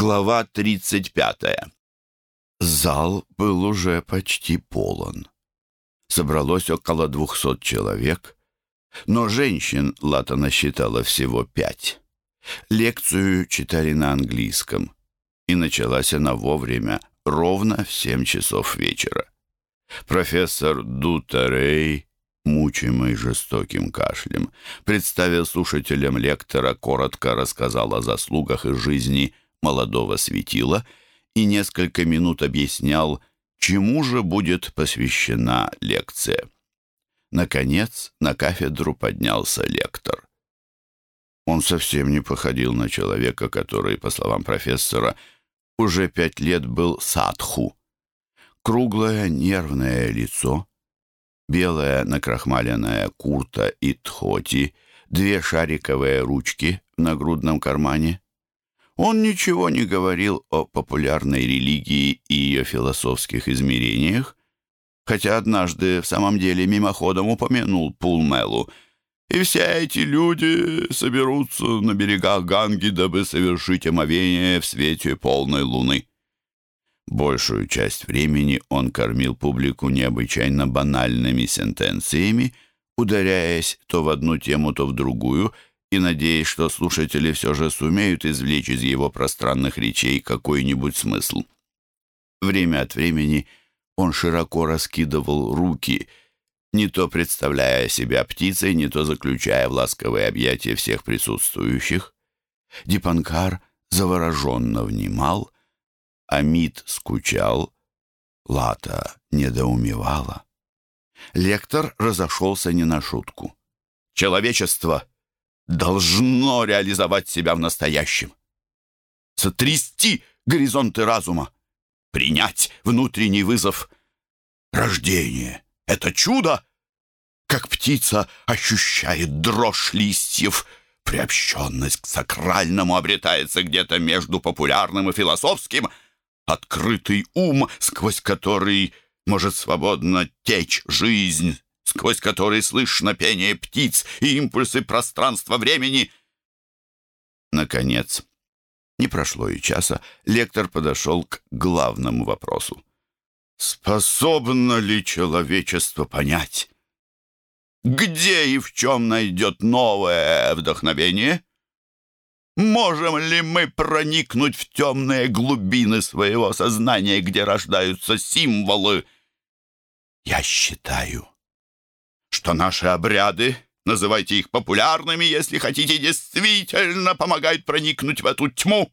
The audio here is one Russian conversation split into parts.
Глава 35. Зал был уже почти полон. Собралось около двухсот человек, но женщин Лата насчитала всего пять. Лекцию читали на английском, и началась она вовремя, ровно в семь часов вечера. Профессор Дутарей, мучимый жестоким кашлем, представил слушателям лектора, коротко рассказал о заслугах из жизни молодого светила и несколько минут объяснял, чему же будет посвящена лекция. Наконец, на кафедру поднялся лектор. Он совсем не походил на человека, который, по словам профессора, уже пять лет был садху. Круглое нервное лицо, белая накрахмаленная курта и тхоти, две шариковые ручки в нагрудном кармане. Он ничего не говорил о популярной религии и ее философских измерениях, хотя однажды в самом деле мимоходом упомянул Пулмелу, и все эти люди соберутся на берегах Ганги, дабы совершить омовение в свете полной луны. Большую часть времени он кормил публику необычайно банальными сентенциями, ударяясь то в одну тему, то в другую — и надеясь, что слушатели все же сумеют извлечь из его пространных речей какой-нибудь смысл. Время от времени он широко раскидывал руки, не то представляя себя птицей, не то заключая в ласковые объятия всех присутствующих. Дипанкар завороженно внимал, Амид скучал, Лата недоумевала. Лектор разошелся не на шутку. «Человечество!» Должно реализовать себя в настоящем. Сотрясти горизонты разума, принять внутренний вызов. Рождение — это чудо, как птица ощущает дрожь листьев. Приобщенность к сакральному обретается где-то между популярным и философским. Открытый ум, сквозь который может свободно течь жизнь, сквозь который слышно пение птиц и импульсы пространства-времени. Наконец, не прошло и часа, лектор подошел к главному вопросу. Способно ли человечество понять, где и в чем найдет новое вдохновение? Можем ли мы проникнуть в темные глубины своего сознания, где рождаются символы? Я считаю, что наши обряды, называйте их популярными, если хотите, действительно помогают проникнуть в эту тьму.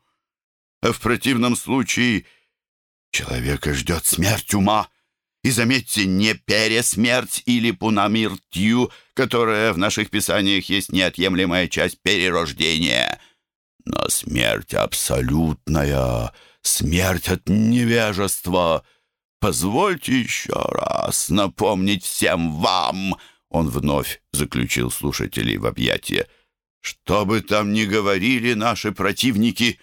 А в противном случае человека ждет смерть ума. И заметьте, не пересмерть или пунамиртью, которая в наших писаниях есть неотъемлемая часть перерождения, но смерть абсолютная, смерть от невежества — Позвольте еще раз напомнить всем вам, он вновь заключил слушателей в объятия, что бы там ни говорили наши противники,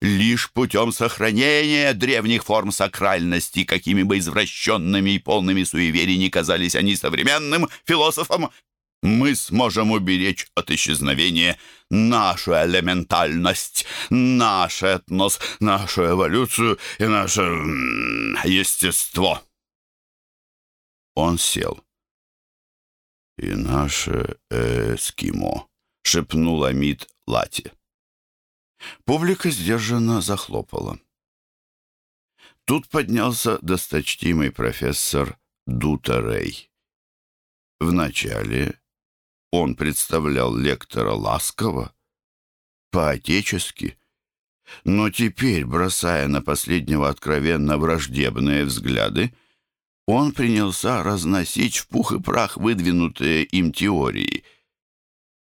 лишь путем сохранения древних форм сакральности, какими бы извращенными и полными суеверий не казались они современным философам, мы сможем уберечь от исчезновения нашу элементальность, наш этнос, нашу эволюцию и наше естество. Он сел. «И наше эскимо», — шепнул Амид Лати. Публика сдержанно захлопала. Тут поднялся досточтимый профессор Дутарей. Вначале он представлял лектора ласково, по-отечески, но теперь, бросая на последнего откровенно враждебные взгляды, он принялся разносить в пух и прах выдвинутые им теории.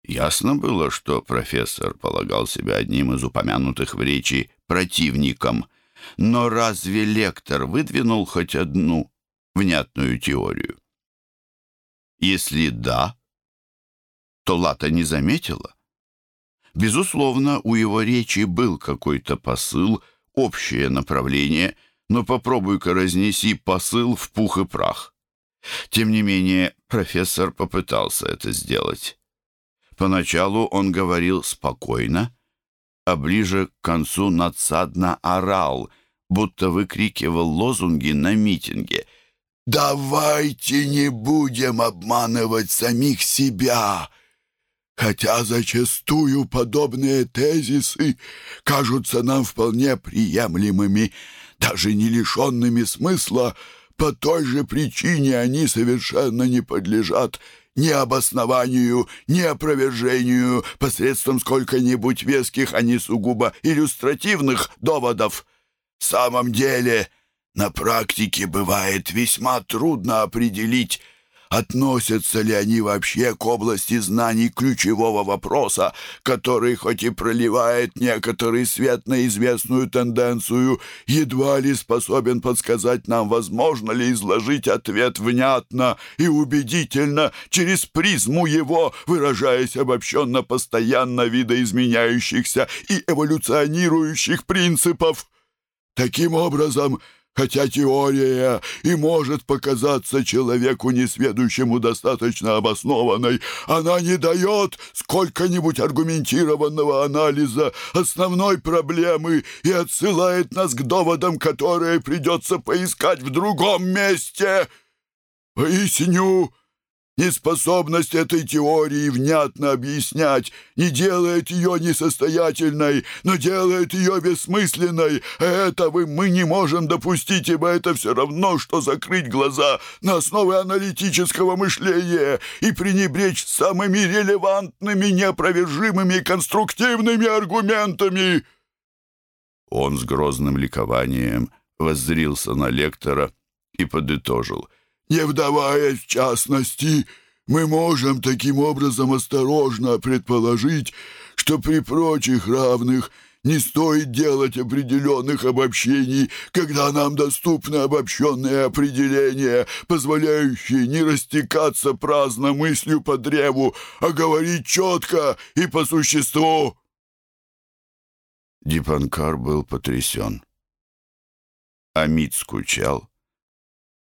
Ясно было, что профессор полагал себя одним из упомянутых в речи противником, но разве лектор выдвинул хоть одну внятную теорию? Если да, то Лата не заметила. Безусловно, у его речи был какой-то посыл, общее направление, но попробуй-ка разнеси посыл в пух и прах. Тем не менее, профессор попытался это сделать. Поначалу он говорил спокойно, а ближе к концу надсадно орал, будто выкрикивал лозунги на митинге. «Давайте не будем обманывать самих себя!» Хотя зачастую подобные тезисы кажутся нам вполне приемлемыми, даже не лишенными смысла, по той же причине они совершенно не подлежат ни обоснованию, ни опровержению посредством сколько-нибудь веских, а не сугубо иллюстративных доводов. В самом деле, на практике бывает весьма трудно определить, относятся ли они вообще к области знаний ключевого вопроса, который, хоть и проливает некоторый свет на известную тенденцию, едва ли способен подсказать нам, возможно ли изложить ответ внятно и убедительно через призму его, выражаясь обобщенно постоянно видоизменяющихся и эволюционирующих принципов. Таким образом, Хотя теория и может показаться человеку несведущему достаточно обоснованной, она не дает сколько-нибудь аргументированного анализа основной проблемы и отсылает нас к доводам, которые придется поискать в другом месте. Поясню. Неспособность этой теории внятно объяснять не делает ее несостоятельной, но делает ее бессмысленной. Этого мы не можем допустить, ибо это все равно, что закрыть глаза на основе аналитического мышления и пренебречь самыми релевантными, неопровержимыми конструктивными аргументами. Он с грозным ликованием воззрился на лектора и подытожил — не вдаваясь в частности, мы можем таким образом осторожно предположить, что при прочих равных не стоит делать определенных обобщений, когда нам доступны обобщенные определения, позволяющие не растекаться праздно мыслью по древу, а говорить четко и по существу. Дипанкар был потрясен. Амид скучал.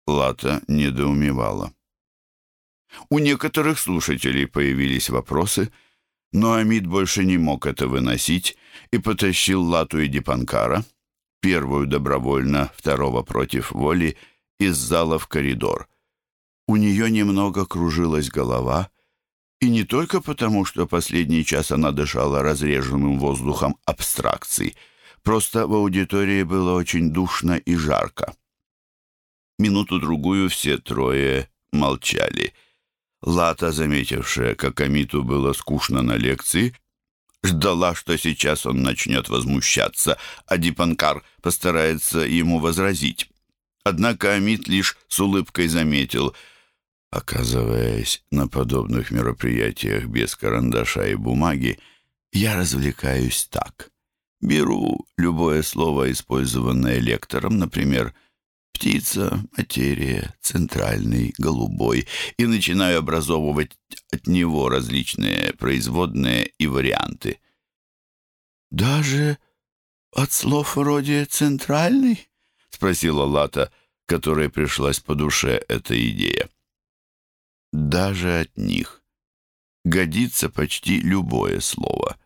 Лата недоумевала. У некоторых слушателей появились вопросы, но Амид больше не мог это выносить и потащил Лату и Дипанкара, первую добровольно, второго против воли, из зала в коридор. У нее немного кружилась голова, и не только потому, что последний час она дышала разреженным воздухом абстракций, просто в аудитории было очень душно и жарко. Минуту-другую все трое молчали. Лата, заметившая, как Амиту было скучно на лекции, ждала, что сейчас он начнет возмущаться, а Дипанкар постарается ему возразить. Однако Амит лишь с улыбкой заметил, оказываясь на подобных мероприятиях без карандаша и бумаги, я развлекаюсь так. Беру любое слово, использованное лектором, например, птица, материя, центральный, голубой, и начинаю образовывать от него различные производные и варианты. «Даже от слов вроде «центральный»?» — спросила Лата, которой пришлась по душе эта идея. «Даже от них. Годится почти любое слово».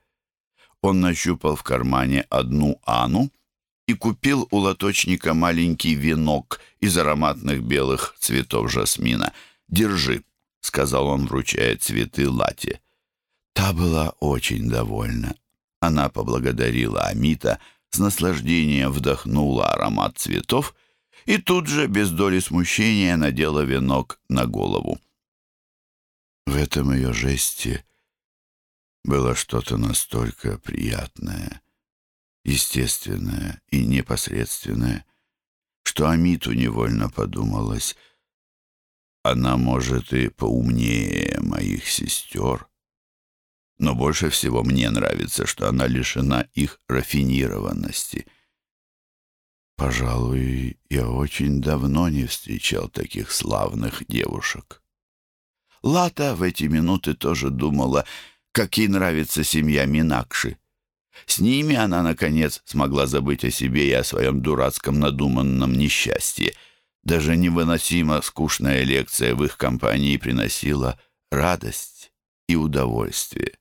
Он нащупал в кармане одну «Ану», и купил у лоточника маленький венок из ароматных белых цветов жасмина. «Держи», — сказал он, вручая цветы Лате. Та была очень довольна. Она поблагодарила Амита, с наслаждением вдохнула аромат цветов и тут же, без доли смущения, надела венок на голову. В этом ее жесте было что-то настолько приятное — естественное и непосредственное, что Амиту невольно подумалось, она, может, и поумнее моих сестер, но больше всего мне нравится, что она лишена их рафинированности. Пожалуй, я очень давно не встречал таких славных девушек. Лата в эти минуты тоже думала, как ей нравится семья Минакши. С ними она, наконец, смогла забыть о себе и о своем дурацком надуманном несчастье. Даже невыносимо скучная лекция в их компании приносила радость и удовольствие.